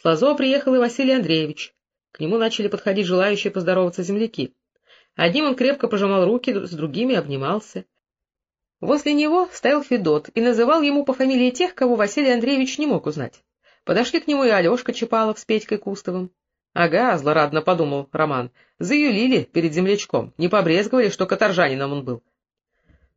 С Лазо приехал и Василий Андреевич. К нему начали подходить желающие поздороваться земляки. Одним он крепко пожимал руки, с другими обнимался. Возле него стоял Федот и называл ему по фамилии тех, кого Василий Андреевич не мог узнать. Подошли к нему и Алешка Чапалов с Петькой Кустовым. — Ага, — злорадно подумал Роман, — заюлили перед землячком, не побрезговали, что каторжанином он был.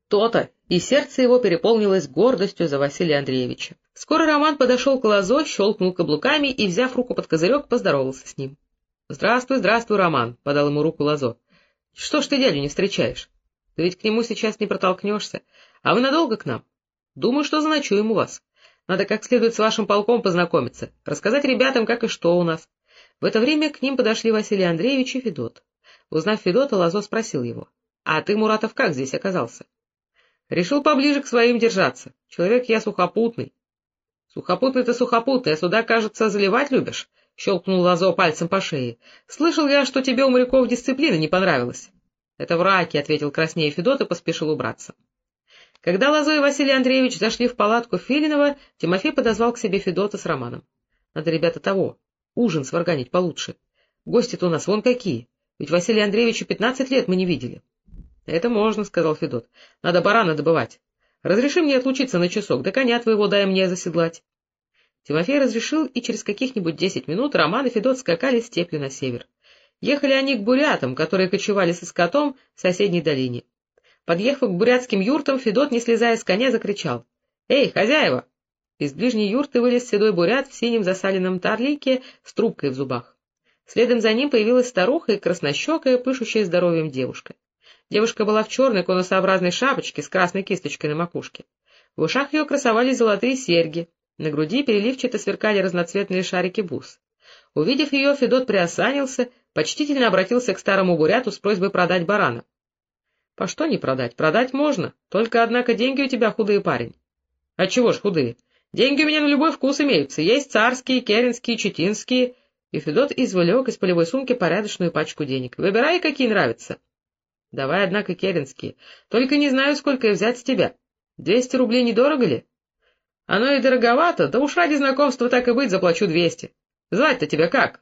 То-то, и сердце его переполнилось гордостью за Василия Андреевича. Скоро Роман подошел к Лозо, щелкнул каблуками и, взяв руку под козырек, поздоровался с ним. — Здравствуй, здравствуй, Роман, — подал ему руку Лозо. — Что ж ты дядю не встречаешь? Ты ведь к нему сейчас не протолкнешься. А вы надолго к нам? Думаю, что заночуем у вас. Надо как следует с вашим полком познакомиться, рассказать ребятам, как и что у нас. В это время к ним подошли Василий Андреевич и Федот. Узнав Федота, Лазо спросил его. — А ты, Муратов, как здесь оказался? — Решил поближе к своим держаться. Человек я сухопутный. — Сухопутный-то сухопутный, а сюда, кажется, заливать любишь? — щелкнул Лазо пальцем по шее. — Слышал я, что тебе у моряков дисциплина не понравилась. — Это враки, — ответил краснее Федот и поспешил убраться. Когда Лозой и Василий Андреевич зашли в палатку Филинова, Тимофей подозвал к себе Федота с Романом. — Надо, ребята, того, ужин сварганить получше. Гости-то у нас вон какие, ведь Василия Андреевича пятнадцать лет мы не видели. — Это можно, — сказал Федот. — Надо барана добывать. Разреши мне отлучиться на часок, да коня твоего дай мне заседлать. Тимофей разрешил, и через каких-нибудь десять минут Роман и Федот скакали степью на север. Ехали они к бурятам, которые кочевали со скотом в соседней долине. Подъехав к бурятским юртам, Федот, не слезая с коня, закричал. — Эй, хозяева! Из ближней юрты вылез седой бурят в синем засаленном тарлике с трубкой в зубах. Следом за ним появилась старуха и краснощекая, пышущая здоровьем девушка. Девушка была в черной конусообразной шапочке с красной кисточкой на макушке. В ушах ее красовались золотые серьги, на груди переливчато сверкали разноцветные шарики бус. Увидев ее, Федот приосанился, почтительно обратился к старому буряту с просьбой продать барана. — По что не продать? Продать можно. Только, однако, деньги у тебя худые, парень. — А чего ж худые? Деньги у меня на любой вкус имеются. Есть царские, керенские, четинские. И Федот извлек из полевой сумки порядочную пачку денег. Выбирай, какие нравятся. — Давай, однако, керенские. Только не знаю, сколько их взять с тебя. Двести рублей недорого ли? — Оно и дороговато, да уж ради знакомства так и быть заплачу двести. Звать-то тебя как?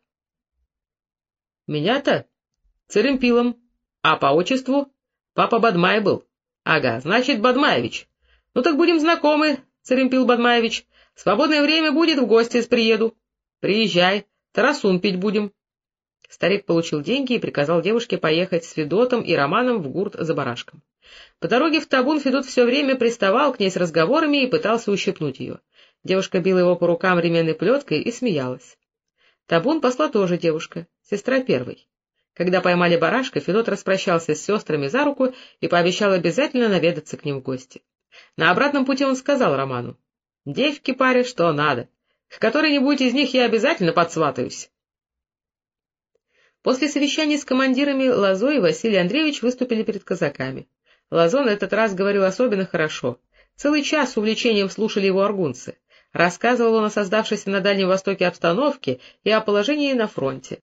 — Меня-то? — Церемпилом. А по отчеству? Папа Бадмай был. Ага, значит, Бадмаевич. Ну так будем знакомы, Царемпил Бадмаевич. Свободное время будет, в гости приеду. Приезжай, тарасун пить будем. Старик получил деньги и приказал девушке поехать с Федотом и Романом в гурт за барашком. По дороге в табун Федот все время приставал к ней с разговорами и пытался ущипнуть ее. Девушка била его по рукам ременной плеткой и смеялась. Табун посла тоже девушка, сестра первой. Когда поймали барашка, Федот распрощался с сестрами за руку и пообещал обязательно наведаться к ним в гости. На обратном пути он сказал Роману, — Девки паре что надо. К которой-нибудь из них я обязательно подсватаюсь. После совещания с командирами Лазо и Василий Андреевич выступили перед казаками. Лазо на этот раз говорил особенно хорошо. Целый час с увлечением слушали его аргунцы. Рассказывал он о создавшейся на Дальнем Востоке обстановке и о положении на фронте.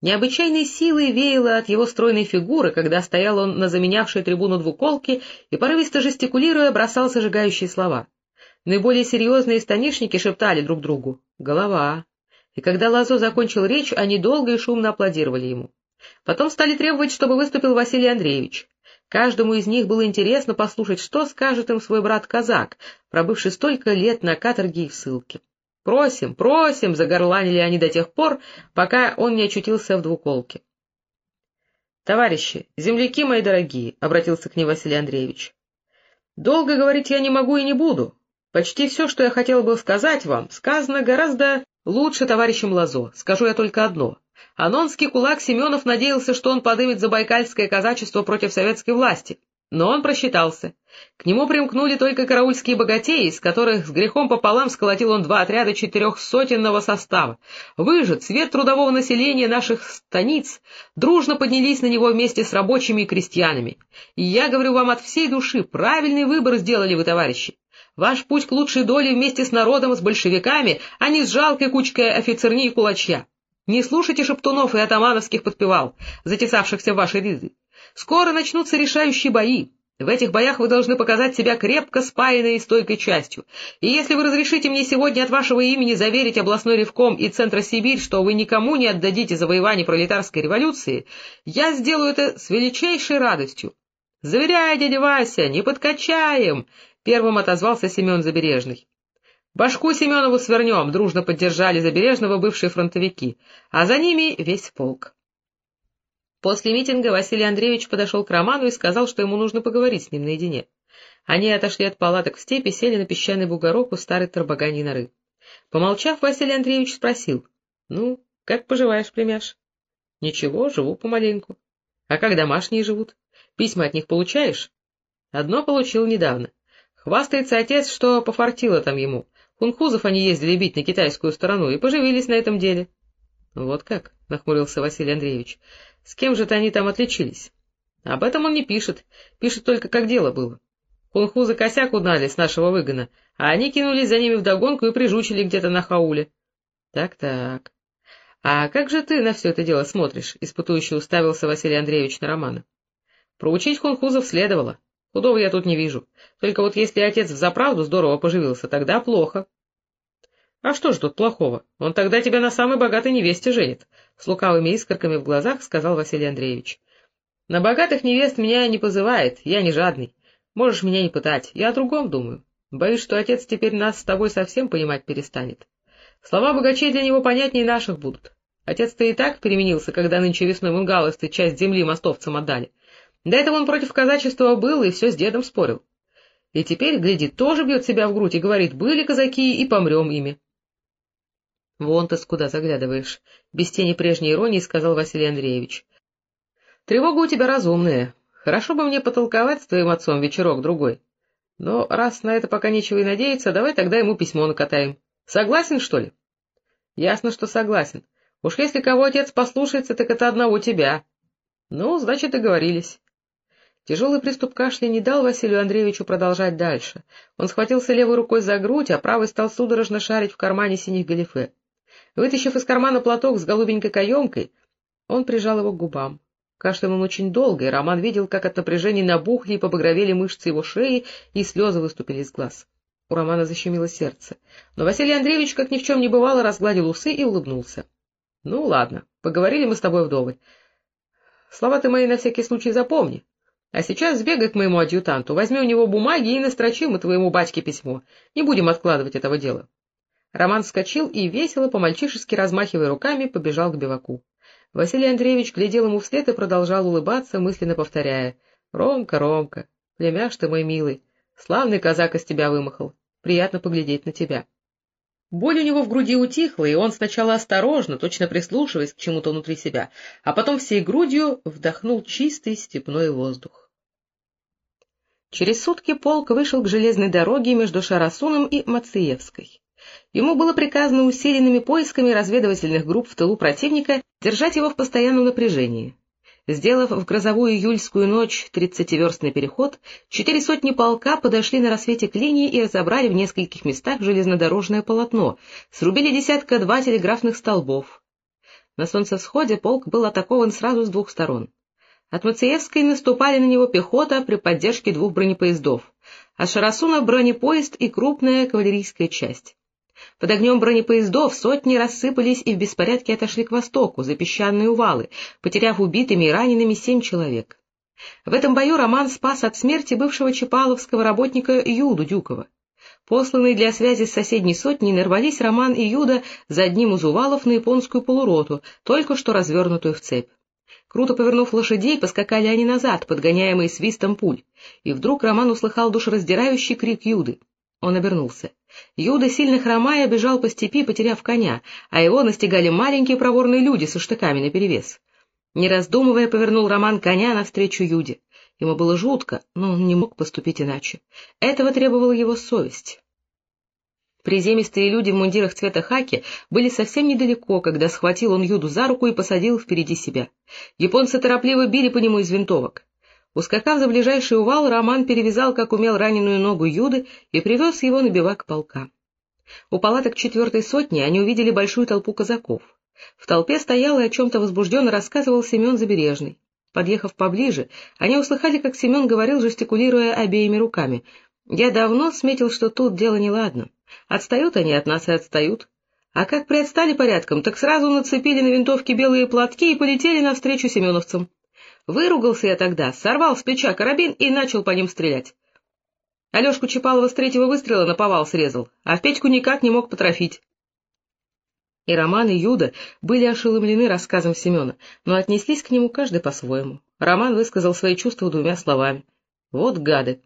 Необычайной силой веяло от его стройной фигуры, когда стоял он на заменявшей трибуну двуколке и, порывисто жестикулируя, бросал зажигающие слова. Наиболее серьезные станишники шептали друг другу «Голова». И когда Лазо закончил речь, они долго и шумно аплодировали ему. Потом стали требовать, чтобы выступил Василий Андреевич. Каждому из них было интересно послушать, что скажет им свой брат-казак, пробывший столько лет на каторге и в ссылке. «Просим, просим!» — загорланили они до тех пор, пока он не очутился в двуколке. «Товарищи, земляки мои дорогие!» — обратился к ней Василий Андреевич. «Долго говорить я не могу и не буду. Почти все, что я хотел бы сказать вам, сказано гораздо лучше товарищем Лазо. Скажу я только одно. Анонский кулак Семенов надеялся, что он подымет забайкальское казачество против советской власти. Но он просчитался. К нему примкнули только караульские богатеи, из которых с грехом пополам сколотил он два отряда четырехсотенного состава. Выжит, цвет трудового населения наших станиц дружно поднялись на него вместе с рабочими и крестьянами. И я говорю вам от всей души, правильный выбор сделали вы, товарищи. Ваш путь к лучшей доле вместе с народом с большевиками, а не с жалкой кучкой офицерни и кулачья. Не слушайте шептунов и атамановских подпевал, затесавшихся в ваши ряды. Скоро начнутся решающие бои. В этих боях вы должны показать себя крепко спаянной и стойкой частью. И если вы разрешите мне сегодня от вашего имени заверить областной ревком и Центросибирь, что вы никому не отдадите завоевание пролетарской революции, я сделаю это с величайшей радостью. — Заверяй, дядя Вася, не подкачаем! — первым отозвался Семен Забережный. — Башку Семенову свернем, — дружно поддержали Забережного бывшие фронтовики, а за ними весь полк. После митинга Василий Андреевич подошел к Роману и сказал, что ему нужно поговорить с ним наедине. Они отошли от палаток в степи, сели на песчаный бугорок у старой Тарбаганьей норы. Помолчав, Василий Андреевич спросил. — Ну, как поживаешь, племяш? — Ничего, живу помаленьку. — А как домашние живут? Письма от них получаешь? — Одно получил недавно. Хвастается отец, что пофартило там ему. Хунхузов они ездили бить на китайскую сторону и поживились на этом деле. — Вот как? — нахмурился Василий Андреевич. С кем же-то они там отличились? Об этом он не пишет, пишет только, как дело было. Хунхузы косяк угнали с нашего выгона, а они кинулись за ними вдогонку и прижучили где-то на хауле. Так-так. А как же ты на все это дело смотришь? — испытующе уставился Василий Андреевич на Романа. Проучить хунхузов следовало. Худого я тут не вижу. Только вот если отец взаправду здорово поживился, тогда плохо. — А что ж тут плохого? Он тогда тебя на самой богатой невесте женит, — с лукавыми искорками в глазах сказал Василий Андреевич. — На богатых невест меня не позывает, я не жадный. Можешь меня не пытать, я о другом думаю. Боюсь, что отец теперь нас с тобой совсем понимать перестанет. Слова богачей для него понятнее наших будут. Отец-то и так переменился, когда нынче весной мунгаловцы часть земли мостовцам отдали. До этого он против казачества был и все с дедом спорил. И теперь, глядит, тоже бьет себя в грудь и говорит, были казаки, и помрем ими. — Вон ты скуда заглядываешь, — без тени прежней иронии сказал Василий Андреевич. — Тревога у тебя разумная. Хорошо бы мне потолковать с твоим отцом вечерок-другой. Но раз на это пока нечего и надеяться, давай тогда ему письмо накатаем. Согласен, что ли? — Ясно, что согласен. Уж если кого отец послушается, так это одного тебя. — Ну, значит, договорились. Тяжелый приступ кашля не дал Василию Андреевичу продолжать дальше. Он схватился левой рукой за грудь, а правой стал судорожно шарить в кармане синих галифе. Вытащив из кармана платок с голубенькой каемкой, он прижал его к губам. Кашлял он очень долго, и Роман видел, как от напряжения набухли и побагровели мышцы его шеи, и слезы выступили из глаз. У Романа защемило сердце. Но Василий Андреевич, как ни в чем не бывало, разгладил усы и улыбнулся. — Ну, ладно, поговорили мы с тобой вдоволь. Слова ты мои на всякий случай запомни. А сейчас сбегай к моему адъютанту, возьми у него бумаги и настрочи мы твоему батьке письмо. Не будем откладывать этого дела. Роман вскочил и, весело, по-мальчишески размахивая руками, побежал к биваку. Василий Андреевич глядел ему вслед и продолжал улыбаться, мысленно повторяя. — Ромка, Ромка, племяш ты мой милый, славный казак из тебя вымахал, приятно поглядеть на тебя. Боль у него в груди утихла, и он сначала осторожно, точно прислушиваясь к чему-то внутри себя, а потом всей грудью вдохнул чистый степной воздух. Через сутки полк вышел к железной дороге между Шарасуном и Мациевской. Ему было приказано усиленными поисками разведывательных групп в тылу противника держать его в постоянном напряжении. Сделав в грозовую июльскую ночь тридцативерстный переход, четыре сотни полка подошли на рассвете к линии и разобрали в нескольких местах железнодорожное полотно, срубили десятка-два телеграфных столбов. На солнцевсходе полк был атакован сразу с двух сторон. От Мациевской наступали на него пехота при поддержке двух бронепоездов, а Шарасуна — бронепоезд и крупная кавалерийская часть. Под огнем бронепоездов сотни рассыпались и в беспорядке отошли к востоку, за песчаные увалы, потеряв убитыми и ранеными семь человек. В этом бою Роман спас от смерти бывшего чапаловского работника Юду Дюкова. Посланные для связи с соседней сотней нарвались Роман и Юда за одним из увалов на японскую полуроту, только что развернутую в цепь. Круто повернув лошадей, поскакали они назад, подгоняемые свистом пуль, и вдруг Роман услыхал душераздирающий крик Юды. Он обернулся. Юда, сильно хромая, бежал по степи, потеряв коня, а его настигали маленькие проворные люди со штыками наперевес. Не раздумывая, повернул Роман коня навстречу Юде. Ему было жутко, но он не мог поступить иначе. Этого требовала его совесть. Приземистые люди в мундирах цвета хаки были совсем недалеко, когда схватил он Юду за руку и посадил впереди себя. Японцы торопливо били по нему из винтовок. Ускакав за ближайший увал, Роман перевязал, как умел, раненую ногу Юды и привез его на бивак полка. У палаток четвертой сотни они увидели большую толпу казаков. В толпе стоял и о чем-то возбужденно рассказывал Семен Забережный. Подъехав поближе, они услыхали, как Семен говорил, жестикулируя обеими руками. «Я давно сметил, что тут дело неладно. Отстают они от нас и отстают. А как приотстали порядком, так сразу нацепили на винтовки белые платки и полетели навстречу семеновцам. Выругался я тогда, сорвал с плеча карабин и начал по ним стрелять. Алешку Чапалова с третьего выстрела наповал срезал, а в Петьку никак не мог потрофить. И Роман, и Юда были ошеломлены рассказом Семена, но отнеслись к нему каждый по-своему. Роман высказал свои чувства двумя словами. «Вот гады!»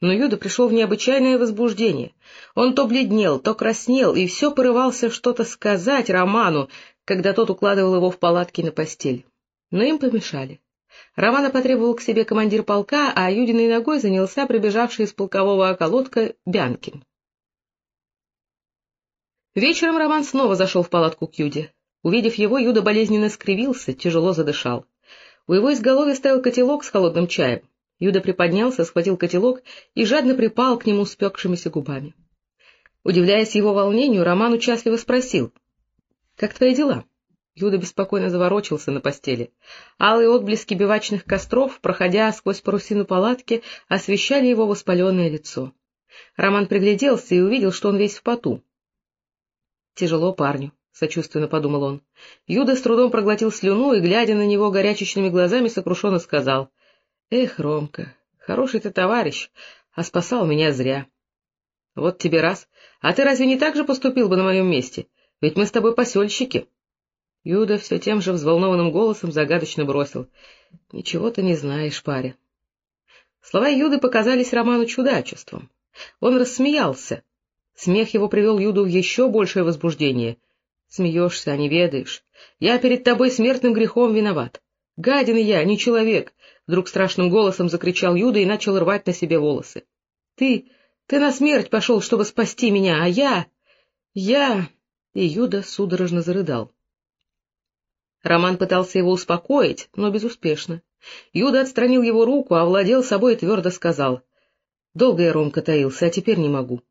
Но Юда пришел в необычайное возбуждение. Он то бледнел, то краснел, и все порывался что-то сказать Роману, когда тот укладывал его в палатки на постель. Но им помешали. Романа потребовал к себе командир полка, а Юдиной ногой занялся прибежавший из полкового околотка Бянкин. Вечером Роман снова зашел в палатку к Юде. Увидев его, Юда болезненно скривился, тяжело задышал. У его изголовья стоял котелок с холодным чаем. Юда приподнялся, схватил котелок и жадно припал к нему спекшимися губами. Удивляясь его волнению, Роман участливо спросил. — Как твои дела? Юда беспокойно заворочился на постели. Алые отблески бивачных костров, проходя сквозь парусину палатки, освещали его воспаленное лицо. Роман пригляделся и увидел, что он весь в поту. — Тяжело парню, — сочувственно подумал он. Юда с трудом проглотил слюну и, глядя на него горячечными глазами, сокрушенно сказал. — Эх, Ромка, хороший ты товарищ, а спасал меня зря. — Вот тебе раз. А ты разве не так же поступил бы на моем месте? Ведь мы с тобой посельщики. Юда все тем же взволнованным голосом загадочно бросил. — Ничего ты не знаешь, паря. Слова Юды показались Роману чудачеством. Он рассмеялся. Смех его привел Юду в еще большее возбуждение. — Смеешься, а не ведаешь. Я перед тобой смертным грехом виноват. Гадин я, не человек. Вдруг страшным голосом закричал Юда и начал рвать на себе волосы. — Ты, ты на смерть пошел, чтобы спасти меня, а я... я... И Юда судорожно зарыдал. Роман пытался его успокоить, но безуспешно. Юда отстранил его руку, овладел собой и твердо сказал. — Долго я, Ромка, таился, а теперь не могу.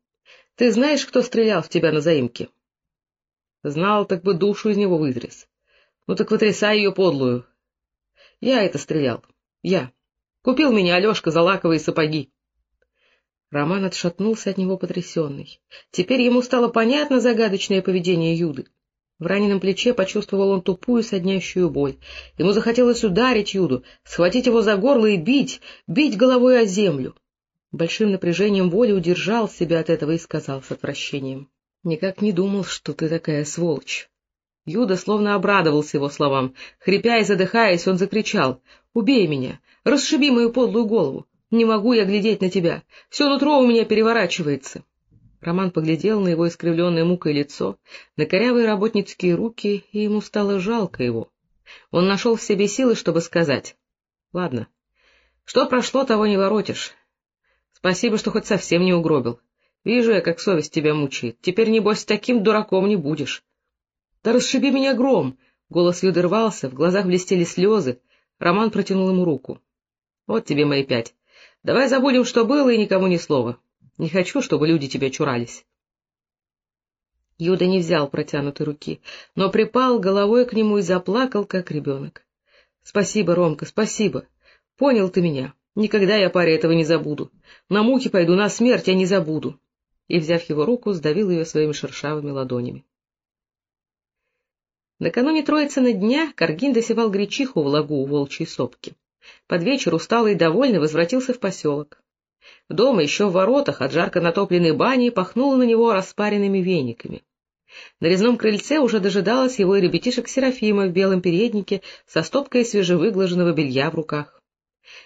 Ты знаешь, кто стрелял в тебя на заимке? — Знал, так бы душу из него вытряс. Ну так вытрясай ее подлую. Я это стрелял. Я. Купил меня Алешка за лаковые сапоги. Роман отшатнулся от него потрясенный. Теперь ему стало понятно загадочное поведение Юды. В раненом плече почувствовал он тупую соднящую боль. Ему захотелось ударить Юду, схватить его за горло и бить, бить головой о землю. Большим напряжением воли удержал себя от этого и сказал с отвращением. — Никак не думал, что ты такая сволочь. Юда словно обрадовался его словам. Хрипя и задыхаясь, он закричал. Убей меня, расшиби мою подлую голову. Не могу я глядеть на тебя. Все нутро у меня переворачивается. Роман поглядел на его искривленное мукой лицо, на корявые работницкие руки, и ему стало жалко его. Он нашел в себе силы, чтобы сказать. — Ладно. Что прошло, того не воротишь. Спасибо, что хоть совсем не угробил. Вижу я, как совесть тебя мучает. Теперь, небось, таким дураком не будешь. — Да расшиби меня гром! Голос Юды рвался, в глазах блестели слезы. Роман протянул ему руку. — Вот тебе мои пять. Давай забудем, что было, и никому ни слова. Не хочу, чтобы люди тебя чурались. Юда не взял протянутой руки, но припал головой к нему и заплакал, как ребенок. — Спасибо, Ромка, спасибо. Понял ты меня. Никогда я паре этого не забуду. На муки пойду, на смерть я не забуду. И, взяв его руку, сдавил ее своими шершавыми ладонями. Накануне Троицына дня Каргин досевал гречиху в лагу у волчьей сопки. Под вечер усталый и довольный возвратился в поселок. Дома, еще в воротах, от жарко натопленной бани, пахнуло на него распаренными вениками. На резном крыльце уже дожидалась его и ребятишек Серафима в белом переднике со стопкой свежевыглаженного белья в руках.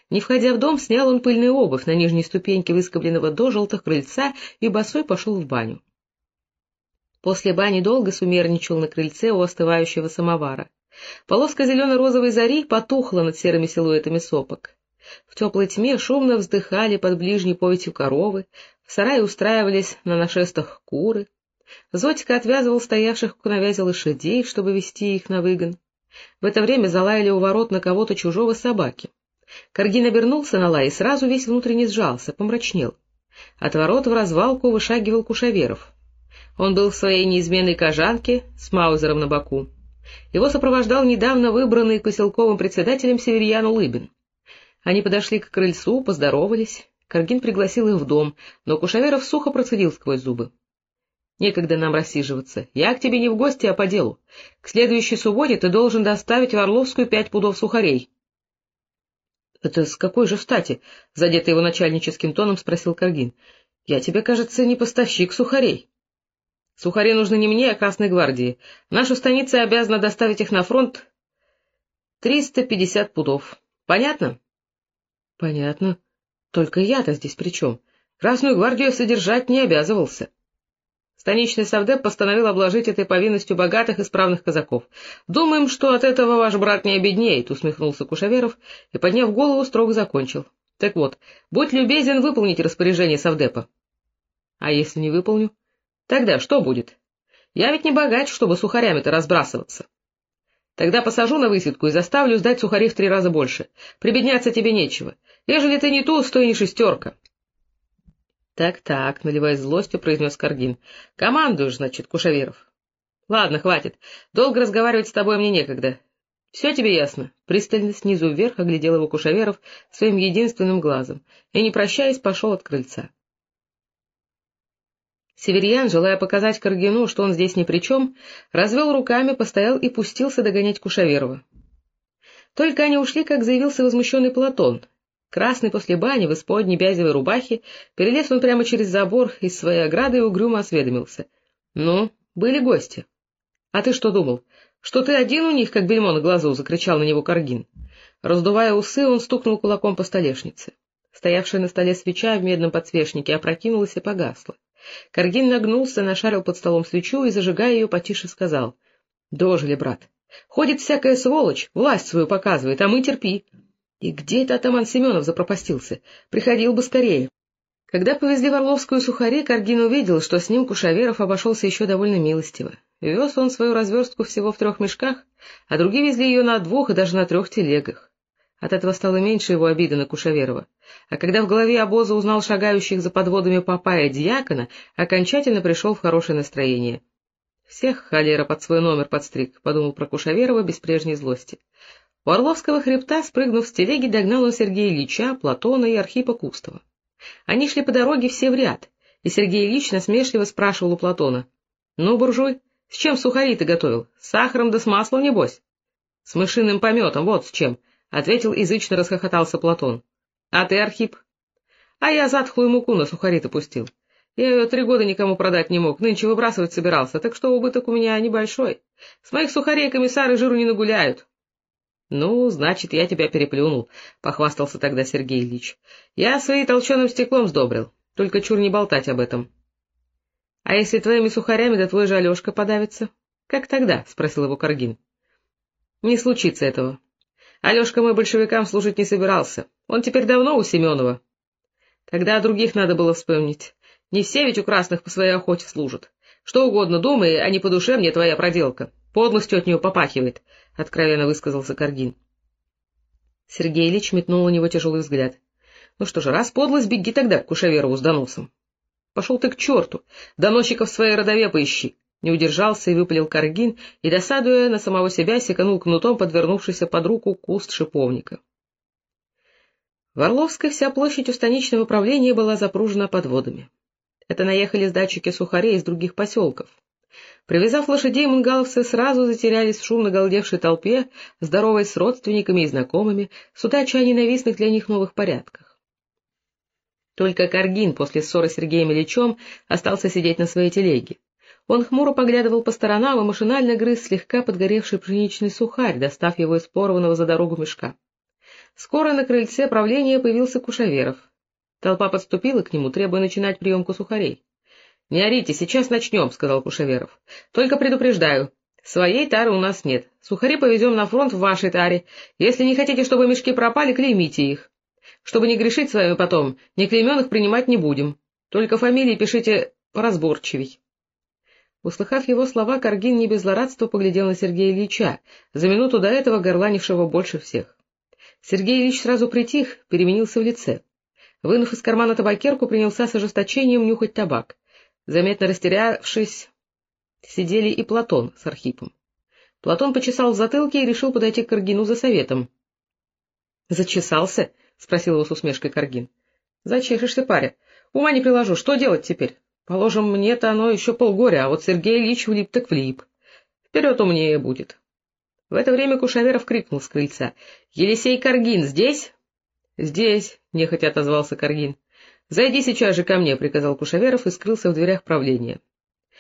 Не входя в дом, снял он пыльную обувь на нижней ступеньке выскобленного до желтых крыльца и босой пошел в баню. После бани долго сумерничал на крыльце у остывающего самовара. Полоска зелено-розовой зари потухла над серыми силуэтами сопок. В теплой тьме шумно вздыхали под ближней повятью коровы, в сарае устраивались на нашестах куры. Зотика отвязывал стоявших к навязи лошадей, чтобы вести их на выгон. В это время залаяли у ворот на кого-то чужого собаки. Каргин обернулся на лай и сразу весь внутренне сжался, помрачнел. От ворот в развалку вышагивал Кушаверов. Он был в своей неизменной кожанке с маузером на боку. Его сопровождал недавно выбранный Коселковым председателем Северьян Улыбин. Они подошли к крыльцу, поздоровались. Каргин пригласил их в дом, но Кушаверов сухо процедил сквозь зубы. — Некогда нам рассиживаться. Я к тебе не в гости, а по делу. К следующей субботе ты должен доставить в Орловскую пять пудов сухарей. — Это с какой же стати? — задетый его начальническим тоном спросил Каргин. — Я тебе, кажется, не поставщик сухарей. — Сухари нужны не мне, а Красной гвардии. Наша станица обязана доставить их на фронт триста пятьдесят пудов. Понятно? — Понятно. Только я-то здесь при чем? Красную гвардию содержать не обязывался. Станичный совдеп постановил обложить этой повинностью богатых и справных казаков. Думаем, что от этого ваш брат не обеднеет, — усмехнулся Кушаверов и, подняв голову, строго закончил. — Так вот, будь любезен выполнить распоряжение совдепа. — А если не выполню? Тогда что будет? Я ведь не богач, чтобы сухарями-то разбрасываться. Тогда посажу на высидку и заставлю сдать сухарей в три раза больше. Прибедняться тебе нечего. Ежели ты не туз, то и не шестерка. Так, — Так-так, — наливаясь злостью, произнес Каргин. — Командуешь, значит, Кушаверов. — Ладно, хватит. Долго разговаривать с тобой мне некогда. Все тебе ясно? Пристально снизу вверх оглядел его Кушаверов своим единственным глазом и, не прощаясь, пошел от крыльца. Северьян, желая показать Каргину, что он здесь ни при чем, развел руками, постоял и пустился догонять Кушаверова. Только они ушли, как заявился возмущенный Платон. Красный после бани в исподней бязевой рубахе, перелез он прямо через забор из своей ограды и угрюмо осведомился. — Ну, были гости. — А ты что думал? Что ты один у них, как бельмо на глазу? — закричал на него Каргин. Раздувая усы, он стукнул кулаком по столешнице. Стоявшая на столе свеча в медном подсвечнике опрокинулась и погасла. Каргин нагнулся, нашарил под столом свечу и, зажигая ее, потише сказал. — Дожили, брат. Ходит всякая сволочь, власть свою показывает, а мы терпи. И где это атаман Семенов запропастился? Приходил бы скорее. Когда повезли в Орловскую сухари, Каргин увидел, что с ним Кушаверов обошелся еще довольно милостиво. Вез он свою разверстку всего в трех мешках, а другие везли ее на двух и даже на трех телегах. От этого стало меньше его обиды на Кушаверова. А когда в голове обоза узнал шагающих за подводами папая дьякона, окончательно пришел в хорошее настроение. «Всех холера под свой номер подстриг», — подумал про Кушаверова без прежней злости. У Орловского хребта, спрыгнув с телеги, догнал он Сергея Ильича, Платона и Архипа Кустова. Они шли по дороге все в ряд, и Сергей Ильич насмешливо спрашивал у Платона. — Ну, буржуй, с чем сухари ты готовил? С сахаром да с маслом, небось? — С мышиным пометом, вот с чем, — ответил язычно расхохотался Платон. — А ты, Архип? — А я затхлую муку на сухари-то пустил. Я ее три года никому продать не мог, нынче выбрасывать собирался, так что убыток у меня небольшой. С моих сухарей комиссары жиру не нагуляют. — Ну, значит, я тебя переплюнул, — похвастался тогда Сергей Ильич. — Я свои толченым стеклом сдобрил, только чур не болтать об этом. — А если твоими сухарями, да твой же Алешка подавится? — Как тогда? — спросил его Каргин. — Не случится этого. Алешка мой большевикам служить не собирался. Он теперь давно у Семенова. Тогда о других надо было вспомнить. Не все ведь у красных по своей охоте служат. Что угодно думай, а не по душе мне твоя проделка. Подлостью от нее попахивает, — откровенно высказался Каргин. Сергей Ильич метнул на него тяжелый взгляд. — Ну что же, раз подлость, беги тогда к Кушаверову с доносом. — Пошел ты к черту! Доносчиков в своей родове поищи! Не удержался и выпалил Каргин, и, досадуя на самого себя, секанул кнутом подвернувшийся под руку куст шиповника. В Орловской вся площадь у станичного управления была запружена подводами. Это наехали сдатчики сухарей из других поселков. Привязав лошадей, мунгаловцы сразу затерялись в шумно галдевшей толпе, здоровой с родственниками и знакомыми, судача о ненавистных для них новых порядках. Только Каргин после ссоры с Сергеем Ильичем остался сидеть на своей телеге. Он хмуро поглядывал по сторонам и машинально грыз слегка подгоревший пшеничный сухарь, достав его из порванного за дорогу мешка. Скоро на крыльце правления появился Кушаверов. Толпа подступила к нему, требуя начинать приемку сухарей. — Не орите, сейчас начнем, — сказал Кушаверов. — Только предупреждаю, своей тары у нас нет. Сухари повезем на фронт в вашей таре. Если не хотите, чтобы мешки пропали, клеймите их. Чтобы не грешить с вами потом, неклейменных принимать не будем. Только фамилии пишите поразборчивей. Услыхав его слова, Каргин не без злорадства поглядел на Сергея Ильича, за минуту до этого горланившего больше всех. Сергей Ильич сразу притих, переменился в лице. Вынув из кармана табакерку, принялся с ожесточением нюхать табак. Заметно растерявшись, сидели и Платон с Архипом. Платон почесал в затылке и решил подойти к Каргину за советом. — Зачесался? — спросил его с усмешкой Каргин. — Зачешешься, паря. Ума не приложу. Что делать теперь? Положим, мне-то оно еще полгоря, а вот Сергей Ильич влип так влип. Вперед умнее будет. В это время Кушаверов крикнул с крыльца. — Елисей Каргин здесь? — Здесь, — нехотя отозвался Каргин. — Зайди сейчас же ко мне, — приказал Кушаверов и скрылся в дверях правления.